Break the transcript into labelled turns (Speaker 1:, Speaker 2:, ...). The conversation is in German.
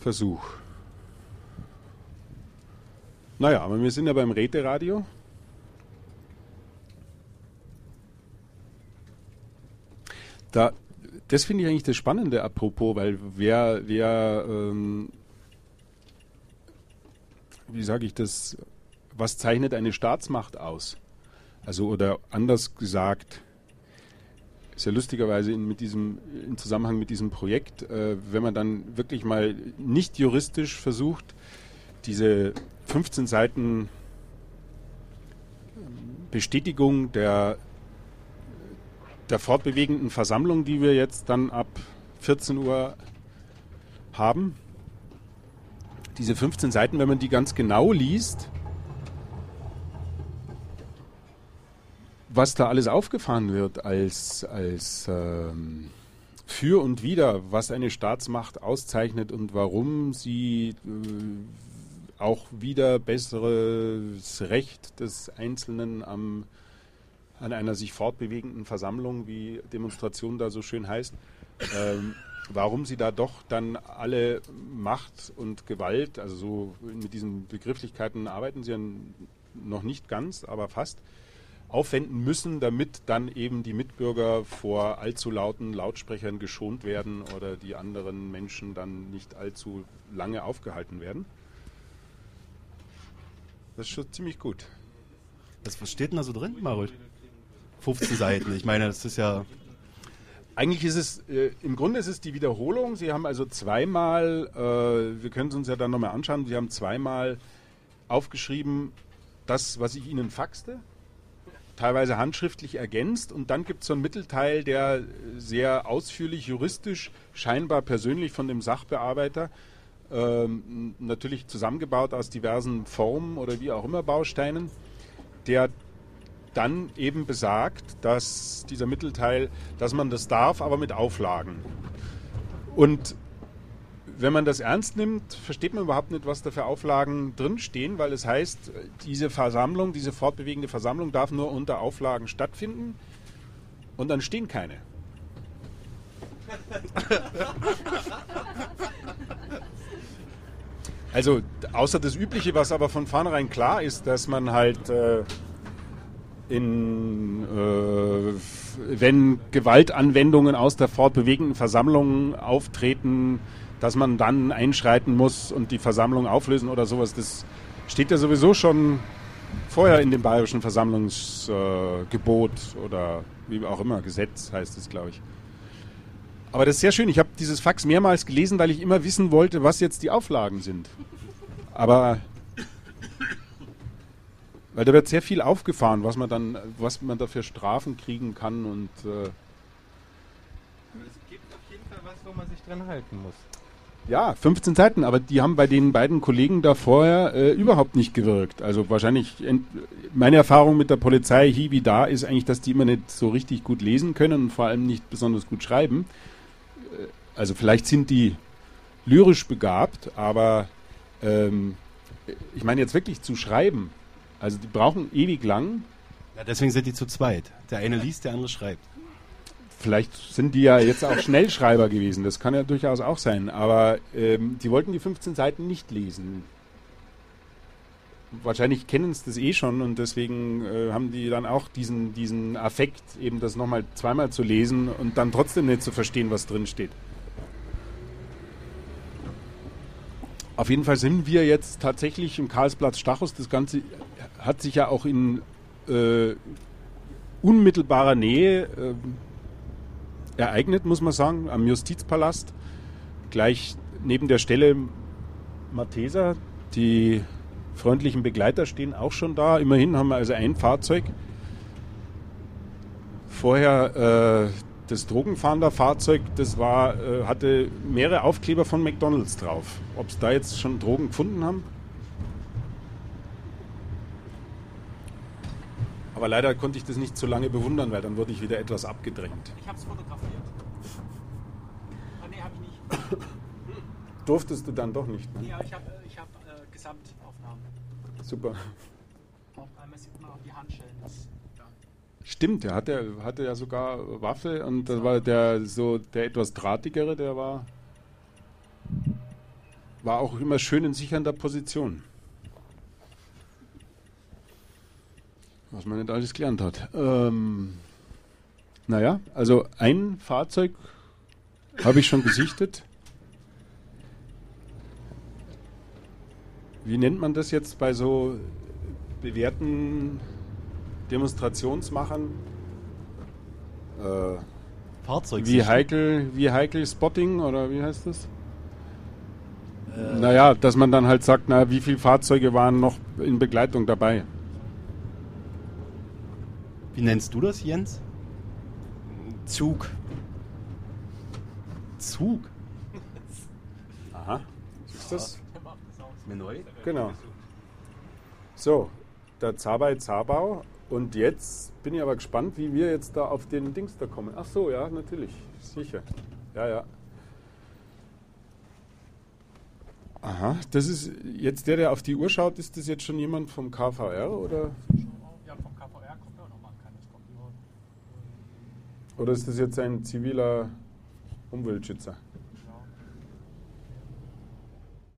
Speaker 1: Versuch. Naja, aber wir sind ja beim Räteradio. Da, das finde ich eigentlich das Spannende, apropos, weil wer, wer ähm, wie sage ich das, was zeichnet eine Staatsmacht aus? Also, oder anders gesagt, ist ja lustigerweise in, mit diesem, im Zusammenhang mit diesem Projekt, äh, wenn man dann wirklich mal nicht juristisch versucht, diese 15 Seiten Bestätigung der, der fortbewegenden Versammlung, die wir jetzt dann ab 14 Uhr haben. Diese 15 Seiten, wenn man die ganz genau liest, was da alles aufgefahren wird als, als ähm, für und wider, was eine Staatsmacht auszeichnet und warum sie äh, auch wieder besseres Recht des Einzelnen am, an einer sich fortbewegenden Versammlung, wie Demonstration da so schön heißt, ähm, warum sie da doch dann alle Macht und Gewalt, also so mit diesen Begrifflichkeiten arbeiten sie ja noch nicht ganz, aber fast, aufwenden müssen, damit dann eben die Mitbürger vor allzu lauten Lautsprechern geschont werden oder die anderen Menschen dann nicht allzu lange aufgehalten werden. Das ist schon ziemlich gut.
Speaker 2: Was, was steht denn da so drin, Marut? 15 Seiten. Ich meine, das ist ja.
Speaker 1: Eigentlich ist es, äh, im Grunde ist es die Wiederholung. Sie haben also zweimal, äh, wir können es uns ja dann nochmal anschauen, Sie haben zweimal aufgeschrieben, das, was ich Ihnen faxte teilweise handschriftlich ergänzt und dann gibt es so einen Mittelteil, der sehr ausführlich juristisch, scheinbar persönlich von dem Sachbearbeiter, ähm, natürlich zusammengebaut aus diversen Formen oder wie auch immer Bausteinen, der dann eben besagt, dass dieser Mittelteil, dass man das darf, aber mit Auflagen. Und wenn man das ernst nimmt, versteht man überhaupt nicht, was da für Auflagen drinstehen, weil es heißt, diese Versammlung, diese fortbewegende Versammlung darf nur unter Auflagen stattfinden und dann stehen keine. Also außer das Übliche, was aber von vornherein klar ist, dass man halt äh, in, äh, wenn Gewaltanwendungen aus der fortbewegenden Versammlung auftreten, dass man dann einschreiten muss und die Versammlung auflösen oder sowas, das steht ja sowieso schon vorher in dem bayerischen Versammlungsgebot äh, oder wie auch immer, Gesetz heißt es, glaube ich. Aber das ist sehr schön. Ich habe dieses Fax mehrmals gelesen, weil ich immer wissen wollte, was jetzt die Auflagen sind. Aber weil da wird sehr viel aufgefahren, was man dann, was man dafür Strafen kriegen kann und äh
Speaker 3: es gibt auf jeden Fall was, wo man sich dran halten muss.
Speaker 1: Ja, 15 Seiten, aber die haben bei den beiden Kollegen da vorher äh, überhaupt nicht gewirkt. Also wahrscheinlich, meine Erfahrung mit der Polizei hier wie da ist eigentlich, dass die immer nicht so richtig gut lesen können und vor allem nicht besonders gut schreiben. Äh, also vielleicht sind die lyrisch begabt, aber ähm, ich meine jetzt wirklich zu schreiben. Also die brauchen ewig lang.
Speaker 2: Ja, deswegen sind die zu zweit. Der eine liest, der andere schreibt.
Speaker 1: Vielleicht sind die ja jetzt auch Schnellschreiber gewesen, das kann ja durchaus auch sein, aber ähm, die wollten die 15 Seiten nicht lesen. Wahrscheinlich kennen es das eh schon und deswegen äh, haben die dann auch diesen, diesen Affekt, eben das nochmal zweimal zu lesen und dann trotzdem nicht zu verstehen, was drin steht. Auf jeden Fall sind wir jetzt tatsächlich im Karlsplatz Stachus. Das Ganze hat sich ja auch in äh, unmittelbarer Nähe äh, ereignet, muss man sagen, am Justizpalast. Gleich neben der Stelle Matheser. Die freundlichen Begleiter stehen auch schon da. Immerhin haben wir also ein Fahrzeug. Vorher äh, das Drogenfahrender-Fahrzeug, das war, äh, hatte mehrere Aufkleber von McDonalds drauf. Ob sie da jetzt schon Drogen gefunden haben? Aber leider konnte ich das nicht zu lange bewundern, weil dann wurde ich wieder etwas abgedrängt.
Speaker 3: Ich habe es fotografiert. Ah, nee, habe ich nicht.
Speaker 1: Durftest du dann doch nicht?
Speaker 3: Ne? Ja, ich habe ich hab, äh, Gesamtaufnahmen.
Speaker 1: Super.
Speaker 3: Auf einmal sieht man auch die Handschellen.
Speaker 1: Stimmt, er hatte, hatte ja sogar Waffe und das war der so der etwas drahtigere, der war. war auch immer schön in sichernder Position. Was man nicht alles gelernt hat. Ähm, naja, also ein Fahrzeug habe ich schon gesichtet. Wie nennt man das jetzt bei so bewährten Demonstrationsmachern? Äh,
Speaker 2: Fahrzeug.
Speaker 1: wie heikel, wie heikel Spotting oder wie heißt das?
Speaker 2: Äh,
Speaker 1: Naja, dass man dann halt sagt, na, wie viele Fahrzeuge waren noch in Begleitung dabei?
Speaker 2: Wie nennst du das, Jens?
Speaker 3: Zug.
Speaker 2: Zug.
Speaker 1: Aha. Ist das?
Speaker 2: Ist mir neu.
Speaker 1: Genau. So, der Zabei Zabau. Und jetzt bin ich aber gespannt, wie wir jetzt da auf den Dings da kommen. Ach so, ja, natürlich. Sicher. Ja, ja. Aha, das ist jetzt der, der auf die Uhr schaut, ist das jetzt schon jemand vom KVR oder,
Speaker 4: Ja, vom KVR kommt ja auch nochmal ein kleines Skorpion.
Speaker 1: Oder ist das jetzt ein ziviler Umweltschützer?